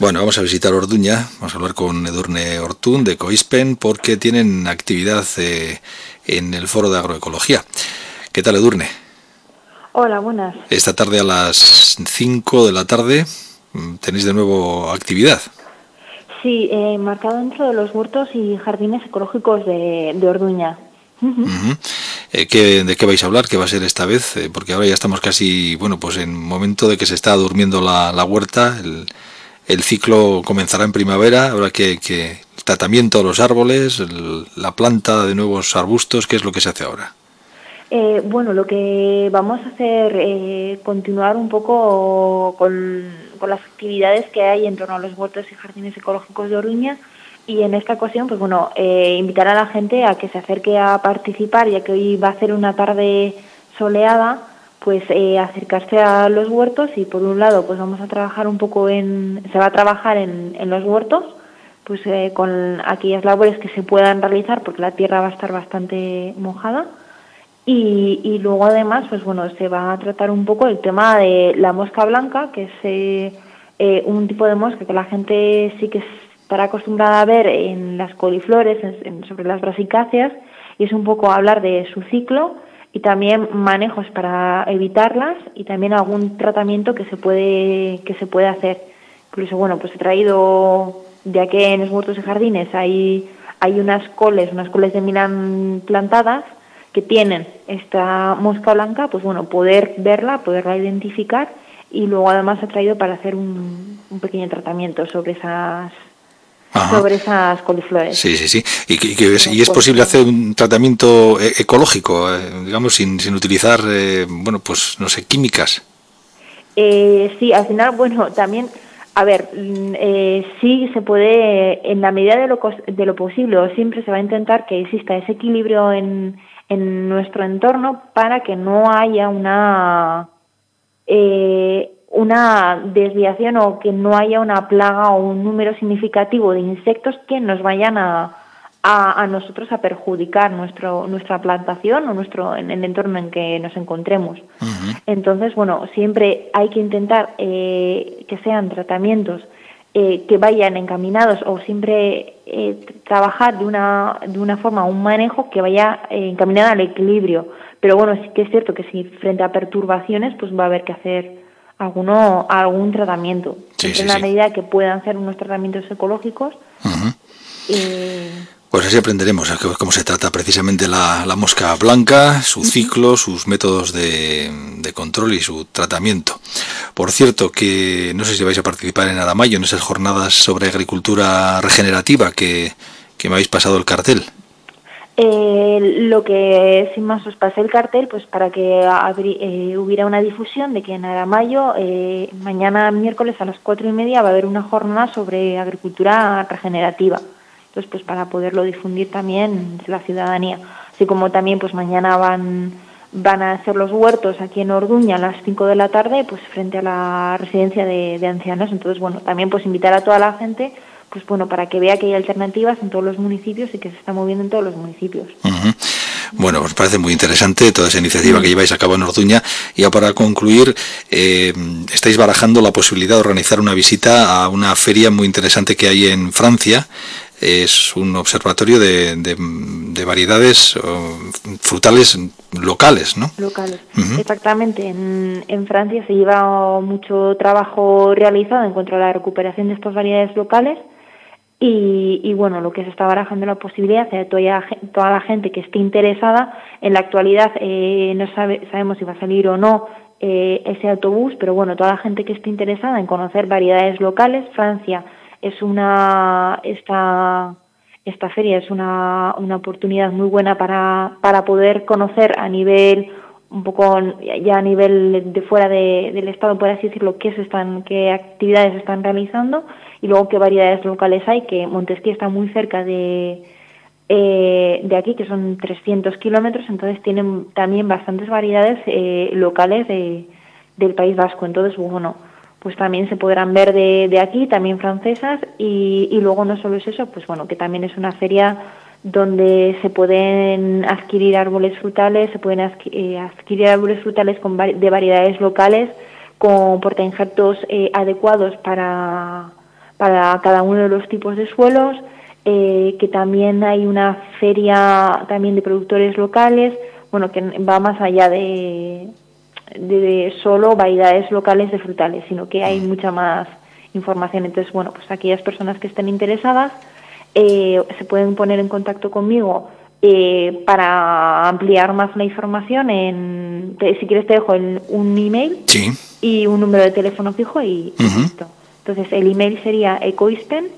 Bueno, vamos a visitar Orduña, vamos a hablar con Edurne Ortún de Coispen porque tienen actividad eh, en el foro de agroecología. ¿Qué tal Edurne? Hola, buenas. Esta tarde a las 5 de la tarde mm, tenéis de nuevo actividad. Sí, eh, marcado dentro de los huertos y jardines ecológicos de, Orduña. Eh, ¿De qué vais a hablar? ¿Qué va a ser esta vez? Eh, porque ahora ya estamos casi, bueno, pues en momento de que se está durmiendo la, la huerta, el, el ciclo comenzará en primavera, ahora que, que el tratamiento de los árboles, la planta de nuevos arbustos, ¿qué es lo que se hace ahora? Eh, bueno, lo que vamos a hacer eh, continuar un poco con, las actividades que hay en torno a los huertos y jardines ecológicos de Oruña y en esta ocasión, pues bueno, eh, invitar a la gente a que se acerque a participar, ya que hoy va a ser una tarde soleada pues eh, acercarse a los huertos y por un lado pues vamos a trabajar un poco en se va a trabajar en, en los huertos pues eh, con aquellas labores que se puedan realizar porque la tierra va a estar bastante mojada. Y, y luego además pues bueno se va a tratar un poco el tema de la mosca blanca que es eh, un tipo de mosca que la gente sí que estará acostumbrada a ver en las coliflores sobre las brasicáceas y es un poco hablar de su ciclo y también manejos para evitarlas y también algún tratamiento que se puede que se puede hacer. Incluso bueno, pues he traído de aquí en los huertos y jardines hay hay unas coles, unas coles de Milán plantadas que tienen esta mosca blanca, pues bueno, poder verla, poderla identificar y luego además he traído para hacer un, un pequeño tratamiento sobre esas sobre esas coliflores. Sí, sí, sí. ¿Y, es, y es pues posible hacer un tratamiento eh, ecológico, eh, digamos, sin, sin utilizar, eh, bueno, pues, no sé, químicas? sí, al final, bueno, también, a ver, mm, sí se puede, en la medida de lo, de lo posible, siempre se va a intentar que exista ese equilibrio en, en nuestro entorno para que no haya una... Eh, una desviación o que no haya una plaga o un número significativo de insectos que nos vayan a, a, nosotros a perjudicar nuestro, nuestra plantación o nuestro en el entorno en que nos encontremos. Entonces, bueno, siempre hay que intentar eh, que sean tratamientos eh, que vayan encaminados o siempre eh, trabajar de una, de una forma, un manejo que vaya encaminado al equilibrio. Pero bueno, sí que es cierto que si frente a perturbaciones, pues va a haber que hacer alguno, algún tratamiento. en la medida que puedan ser unos tratamientos ecológicos. Pues así aprenderemos cómo se trata precisamente la, mosca blanca, su ciclo, sus métodos de, control y su tratamiento. Por cierto, que no sé si vais a participar en Aramayo, en esas jornadas sobre agricultura regenerativa que, que me habéis pasado el cartel. Eh, lo que sin más os pasé el cartel, pues para que eh, hubiera una difusión de que en Aramayo, eh, mañana miércoles a las cuatro y media va a haber una jornada sobre agricultura regenerativa. Entonces, pues para poderlo difundir también la ciudadanía. Así como también, pues mañana van, van a hacer los huertos aquí en Orduña a las 5 de la tarde, pues frente a la residencia de, de ancianos. Entonces, bueno, también pues invitar a toda la gente pues bueno, para que vea que hay alternativas en todos los municipios y que se está moviendo en todos los municipios. Bueno, pues parece muy interesante toda esa iniciativa que lleváis a cabo en Orduña. Y ya para concluir, eh, estáis barajando la posibilidad de organizar una visita a una feria muy interesante que hay en Francia. Es un observatorio de, de, variedades frutales locales, ¿no? Locales, exactamente. En, en, Francia se lleva mucho trabajo realizado en cuanto a la recuperación de estas variedades locales y, bueno, lo que se está barajando la posibilidad de toda, toda la gente que esté interesada, en la actualidad eh, no sabe, sabemos si va a salir o no eh, ese autobús, pero bueno, toda la gente que esté interesada en conocer variedades locales, Francia es una, esta, esta feria es una, una oportunidad muy buena para, para poder conocer a nivel un poco ya a nivel de fuera del estado por así decirlo qué se están qué actividades están realizando y luego qué variedades locales hay, que Montesquieu está muy cerca de, eh, de aquí, que son 300 kilómetros, entonces tienen también bastantes variedades eh, locales de, del País Vasco. Entonces, bueno, pues también se podrán ver de, de aquí, también francesas, y, y luego no solo es eso, pues bueno, que también es una feria donde se pueden adquirir árboles frutales, se pueden eh, adquirir árboles frutales con, de variedades locales con portainjertos eh, adecuados para, para cada uno de los tipos de suelos, eh, que también hay una feria también de productores locales, bueno, que va más allá de, de solo variedades locales de frutales, sino que hay mucha más información. Entonces, bueno, pues aquellas personas que estén interesadas eh, se pueden poner en contacto conmigo eh, para ampliar más la información. En, si quieres te dejo un email y un número de teléfono fijo y, listo. Entonces, el email sería ecoispen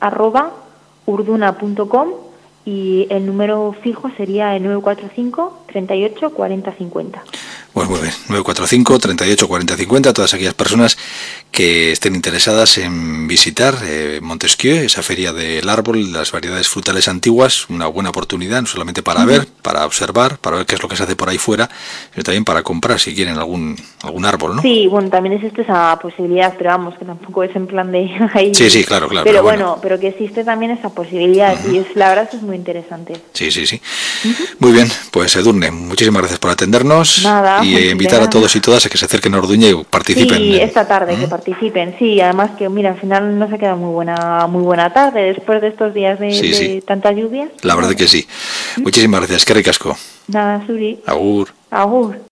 arroba urduna.com y el número fijo sería el 945 38 40 50. Pues muy bien, 945 38 40 50, todas aquellas personas que estén interesadas en visitar eh, Montesquieu, esa feria del árbol, las variedades frutales antiguas, una buena oportunidad, no solamente para ver, para observar, para ver qué es lo que se hace por ahí fuera, sino también para comprar si quieren algún algún árbol, ¿no? Sí, bueno, también existe esa posibilidad, pero vamos, que tampoco es en plan de ahí. Sí, sí, claro, claro. Pero, bueno, pero que existe también esa posibilidad y es, la verdad es muy interesante. Sí, sí, sí. Muy bien, pues Edurne, muchísimas gracias por atendernos. Nada y invitar a todos y todas a que se acerquen a Orduña y participen. Sí, esta tarde que participen, sí, además que mira, al final no se queda muy buena muy buena tarde después de estos días de, tanta lluvia. La verdad que sí. Muchísimas gracias, qué ricasco. Nada, Suri. Agur. Agur.